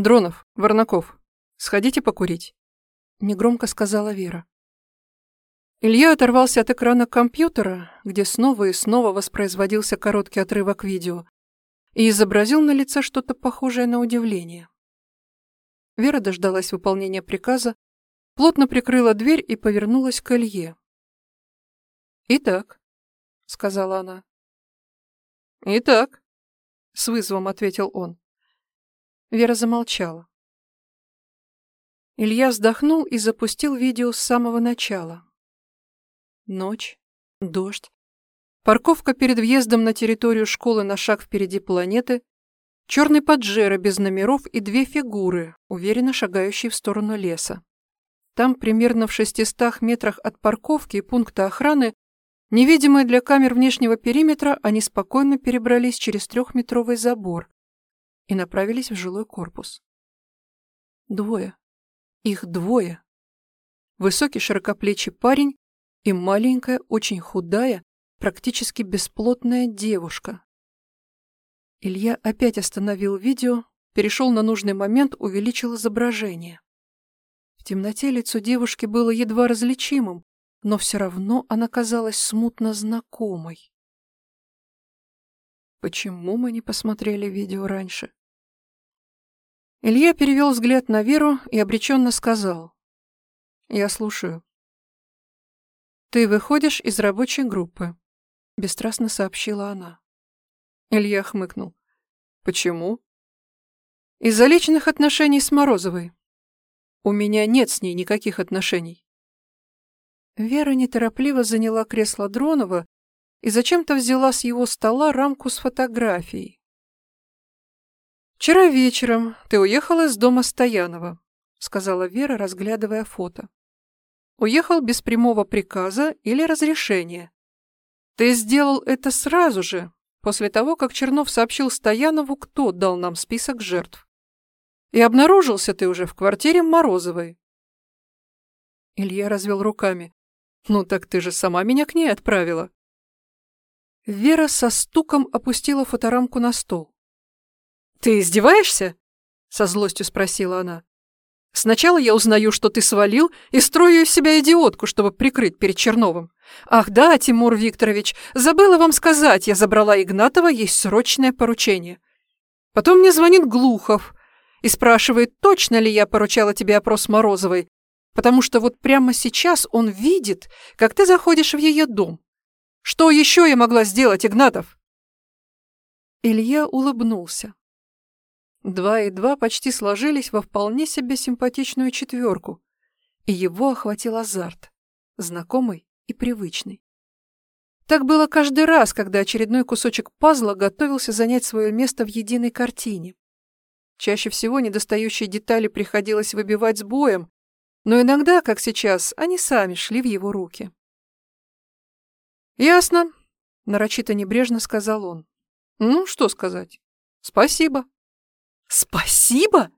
«Дронов, Варнаков, сходите покурить», — негромко сказала Вера. Илья оторвался от экрана компьютера, где снова и снова воспроизводился короткий отрывок видео, и изобразил на лице что-то похожее на удивление. Вера дождалась выполнения приказа, плотно прикрыла дверь и повернулась к Илье. «Итак», — сказала она. «Итак», — с вызовом ответил он. Вера замолчала. Илья вздохнул и запустил видео с самого начала. Ночь, дождь, парковка перед въездом на территорию школы на шаг впереди планеты, черный поджера без номеров и две фигуры, уверенно шагающие в сторону леса. Там, примерно в шестистах метрах от парковки и пункта охраны, Невидимые для камер внешнего периметра, они спокойно перебрались через трехметровый забор и направились в жилой корпус. Двое. Их двое. Высокий широкоплечий парень и маленькая, очень худая, практически бесплотная девушка. Илья опять остановил видео, перешел на нужный момент, увеличил изображение. В темноте лицо девушки было едва различимым, но все равно она казалась смутно знакомой. Почему мы не посмотрели видео раньше? Илья перевел взгляд на Веру и обреченно сказал. «Я слушаю». «Ты выходишь из рабочей группы», — бесстрастно сообщила она. Илья хмыкнул. «Почему?» «Из-за личных отношений с Морозовой. У меня нет с ней никаких отношений». Вера неторопливо заняла кресло Дронова и зачем-то взяла с его стола рамку с фотографией. «Вчера вечером ты уехала из дома Стоянова», — сказала Вера, разглядывая фото. «Уехал без прямого приказа или разрешения. Ты сделал это сразу же, после того, как Чернов сообщил Стоянову, кто дал нам список жертв. И обнаружился ты уже в квартире Морозовой». Илья развел руками. «Ну так ты же сама меня к ней отправила». Вера со стуком опустила фоторамку на стол. «Ты издеваешься?» — со злостью спросила она. «Сначала я узнаю, что ты свалил, и строю из себя идиотку, чтобы прикрыть перед Черновым. Ах да, Тимур Викторович, забыла вам сказать, я забрала Игнатова, есть срочное поручение. Потом мне звонит Глухов и спрашивает, точно ли я поручала тебе опрос Морозовой, потому что вот прямо сейчас он видит, как ты заходишь в ее дом. Что еще я могла сделать, Игнатов?» Илья улыбнулся. Два и два почти сложились во вполне себе симпатичную четверку, и его охватил азарт, знакомый и привычный. Так было каждый раз, когда очередной кусочек пазла готовился занять свое место в единой картине. Чаще всего недостающие детали приходилось выбивать с боем, но иногда, как сейчас, они сами шли в его руки. «Ясно», — нарочито небрежно сказал он. «Ну, что сказать? Спасибо». «Спасибо?»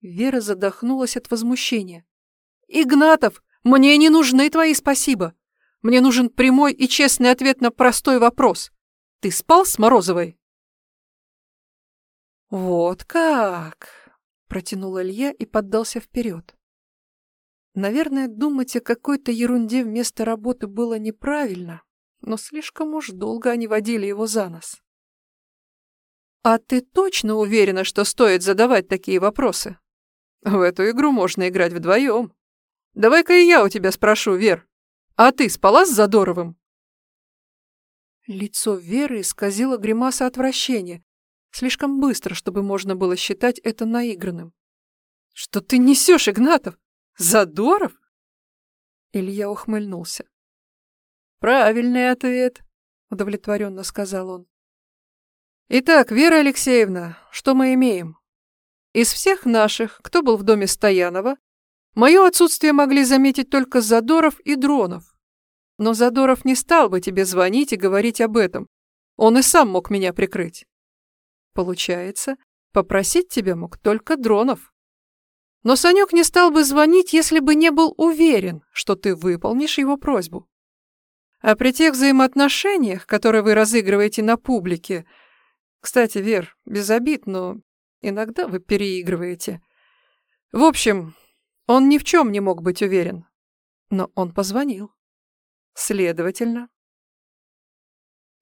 Вера задохнулась от возмущения. «Игнатов, мне не нужны твои спасибо. Мне нужен прямой и честный ответ на простой вопрос. Ты спал с Морозовой?» «Вот как!» — протянул Илья и поддался вперед. Наверное, думать о какой-то ерунде вместо работы было неправильно, но слишком уж долго они водили его за нос. «А ты точно уверена, что стоит задавать такие вопросы? В эту игру можно играть вдвоем. Давай-ка и я у тебя спрошу, Вер. А ты спала с Задоровым?» Лицо Веры исказило гримаса отвращения, слишком быстро, чтобы можно было считать это наигранным. «Что ты несешь, Игнатов? Задоров? Илья ухмыльнулся. Правильный ответ, удовлетворенно сказал он. Итак, Вера Алексеевна, что мы имеем? Из всех наших, кто был в доме Стоянова, мое отсутствие могли заметить только Задоров и Дронов. Но Задоров не стал бы тебе звонить и говорить об этом. Он и сам мог меня прикрыть. Получается, попросить тебя мог только Дронов. Но Санек не стал бы звонить, если бы не был уверен, что ты выполнишь его просьбу. А при тех взаимоотношениях, которые вы разыгрываете на публике... Кстати, Вер, без обид, но Иногда вы переигрываете. В общем, он ни в чем не мог быть уверен. Но он позвонил. Следовательно.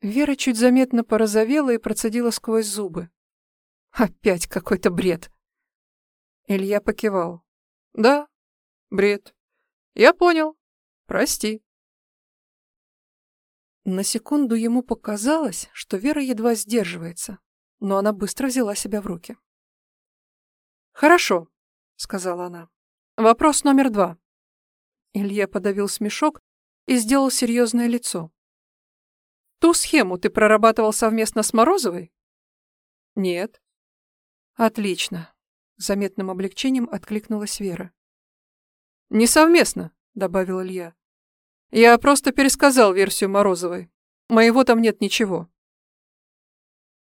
Вера чуть заметно порозовела и процедила сквозь зубы. Опять какой-то бред. Илья покивал. Да, бред. Я понял. Прости. На секунду ему показалось, что Вера едва сдерживается, но она быстро взяла себя в руки. «Хорошо», — сказала она. «Вопрос номер два». Илья подавил смешок и сделал серьезное лицо. «Ту схему ты прорабатывал совместно с Морозовой?» «Нет». «Отлично», — заметным облегчением откликнулась Вера. «Не совместно», — добавил Илья. «Я просто пересказал версию Морозовой. Моего там нет ничего».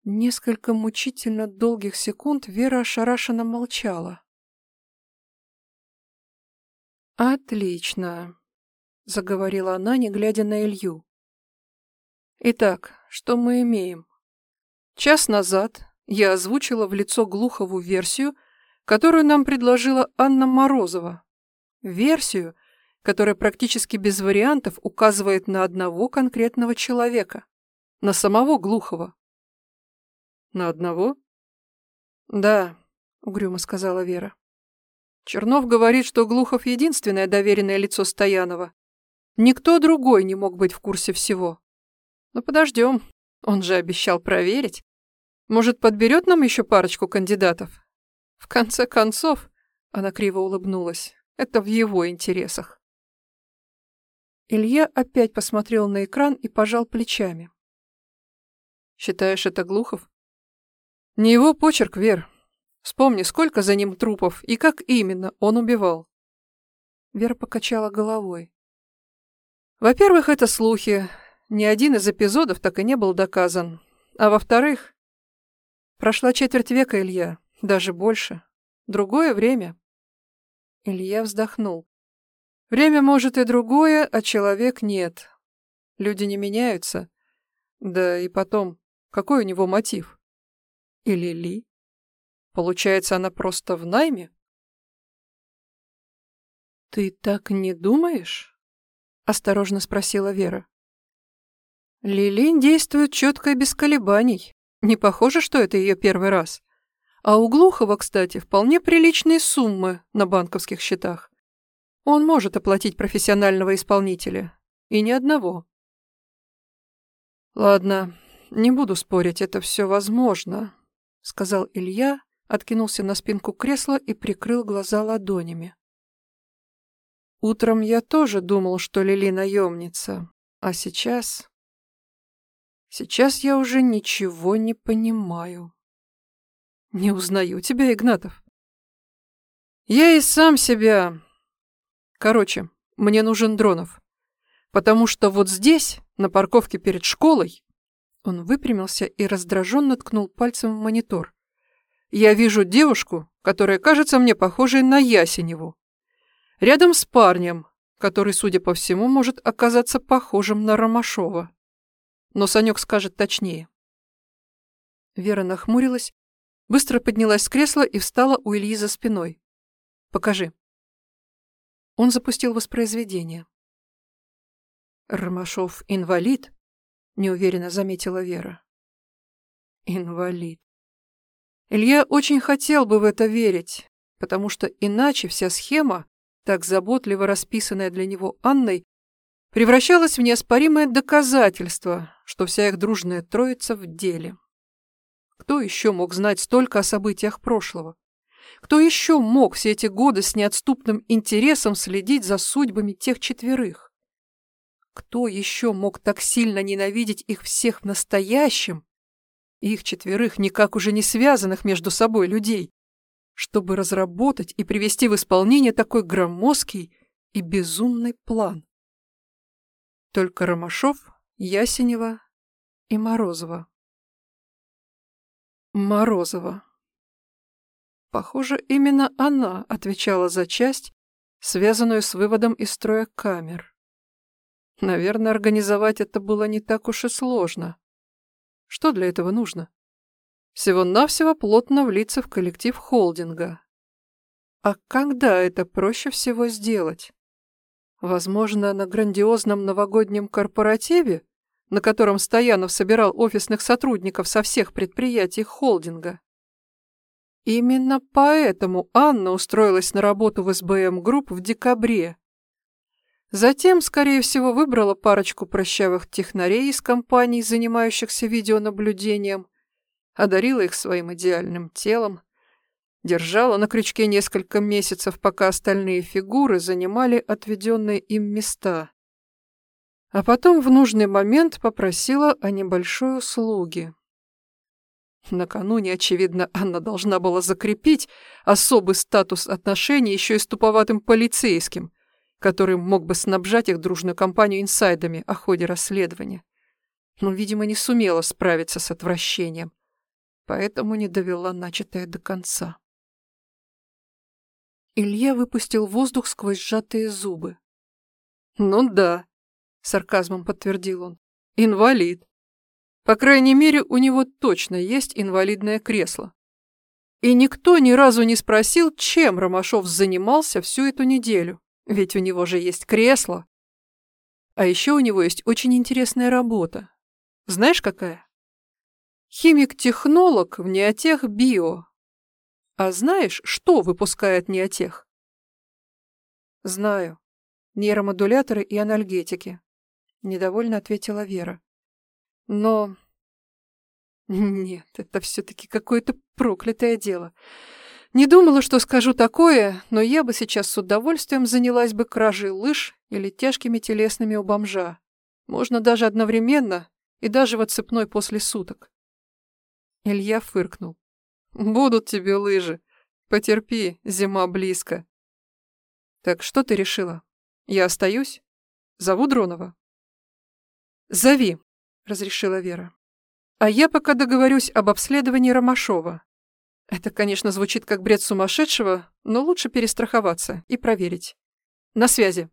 Несколько мучительно долгих секунд Вера ошарашенно молчала. «Отлично», — заговорила она, не глядя на Илью. «Итак, что мы имеем? Час назад я озвучила в лицо Глухову версию, которую нам предложила Анна Морозова. Версию, которая практически без вариантов указывает на одного конкретного человека, на самого Глухова. На одного? Да, угрюмо сказала Вера. Чернов говорит, что Глухов единственное доверенное лицо Стоянова. Никто другой не мог быть в курсе всего. Но подождем, он же обещал проверить. Может, подберет нам еще парочку кандидатов? В конце концов, она криво улыбнулась, это в его интересах. Илья опять посмотрел на экран и пожал плечами. «Считаешь, это Глухов?» Не его почерк, Вер. Вспомни, сколько за ним трупов и как именно он убивал. Вера покачала головой. Во-первых, это слухи. Ни один из эпизодов так и не был доказан. А во-вторых, прошла четверть века, Илья, даже больше. Другое время. Илья вздохнул. Время может и другое, а человек нет. Люди не меняются. Да и потом, какой у него мотив? Или Ли? Получается, она просто в найме? «Ты так не думаешь?» — осторожно спросила Вера. Лилин действует четко и без колебаний. Не похоже, что это ее первый раз. А у Глухова, кстати, вполне приличные суммы на банковских счетах. Он может оплатить профессионального исполнителя. И ни одного. Ладно, не буду спорить, это все возможно. — сказал Илья, откинулся на спинку кресла и прикрыл глаза ладонями. «Утром я тоже думал, что Лили наемница, а сейчас...» «Сейчас я уже ничего не понимаю». «Не узнаю тебя, Игнатов». «Я и сам себя...» «Короче, мне нужен Дронов, потому что вот здесь, на парковке перед школой, он выпрямился и раздраженно ткнул пальцем в монитор. «Я вижу девушку, которая кажется мне похожей на Ясеневу. Рядом с парнем, который, судя по всему, может оказаться похожим на Ромашова. Но Санек скажет точнее». Вера нахмурилась, быстро поднялась с кресла и встала у Ильи за спиной. «Покажи». Он запустил воспроизведение. Ромашов инвалид, неуверенно заметила Вера. Инвалид. Илья очень хотел бы в это верить, потому что иначе вся схема, так заботливо расписанная для него Анной, превращалась в неоспоримое доказательство, что вся их дружная троица в деле. Кто еще мог знать столько о событиях прошлого? Кто еще мог все эти годы с неотступным интересом следить за судьбами тех четверых? Кто еще мог так сильно ненавидеть их всех в настоящем, их четверых никак уже не связанных между собой людей, чтобы разработать и привести в исполнение такой громоздкий и безумный план? Только Ромашов, Ясенева и Морозова. Морозова. Похоже, именно она отвечала за часть, связанную с выводом из строя камер. Наверное, организовать это было не так уж и сложно. Что для этого нужно? Всего-навсего плотно влиться в коллектив холдинга. А когда это проще всего сделать? Возможно, на грандиозном новогоднем корпоративе, на котором Стоянов собирал офисных сотрудников со всех предприятий холдинга. Именно поэтому Анна устроилась на работу в СБМ Групп в декабре. Затем, скорее всего, выбрала парочку прыщавых технарей из компаний, занимающихся видеонаблюдением, одарила их своим идеальным телом, держала на крючке несколько месяцев, пока остальные фигуры занимали отведенные им места а потом в нужный момент попросила о небольшой услуге. Накануне, очевидно, Анна должна была закрепить особый статус отношений еще и с туповатым полицейским, который мог бы снабжать их дружную компанию инсайдами о ходе расследования. Но, видимо, не сумела справиться с отвращением, поэтому не довела начатое до конца. Илья выпустил воздух сквозь сжатые зубы. «Ну да, сарказмом подтвердил он. Инвалид. По крайней мере, у него точно есть инвалидное кресло. И никто ни разу не спросил, чем Ромашов занимался всю эту неделю, ведь у него же есть кресло. А еще у него есть очень интересная работа. Знаешь, какая? Химик-технолог в неотех био. А знаешь, что выпускает неотех? Знаю. Нейромодуляторы и анальгетики. Недовольно ответила Вера. Но... Нет, это все-таки какое-то проклятое дело. Не думала, что скажу такое, но я бы сейчас с удовольствием занялась бы кражей лыж или тяжкими телесными у бомжа. Можно даже одновременно и даже в отцепной после суток. Илья фыркнул. «Будут тебе лыжи. Потерпи, зима близко». «Так что ты решила? Я остаюсь? Зову Дронова?» «Зови», — разрешила Вера. «А я пока договорюсь об обследовании Ромашова. Это, конечно, звучит как бред сумасшедшего, но лучше перестраховаться и проверить. На связи».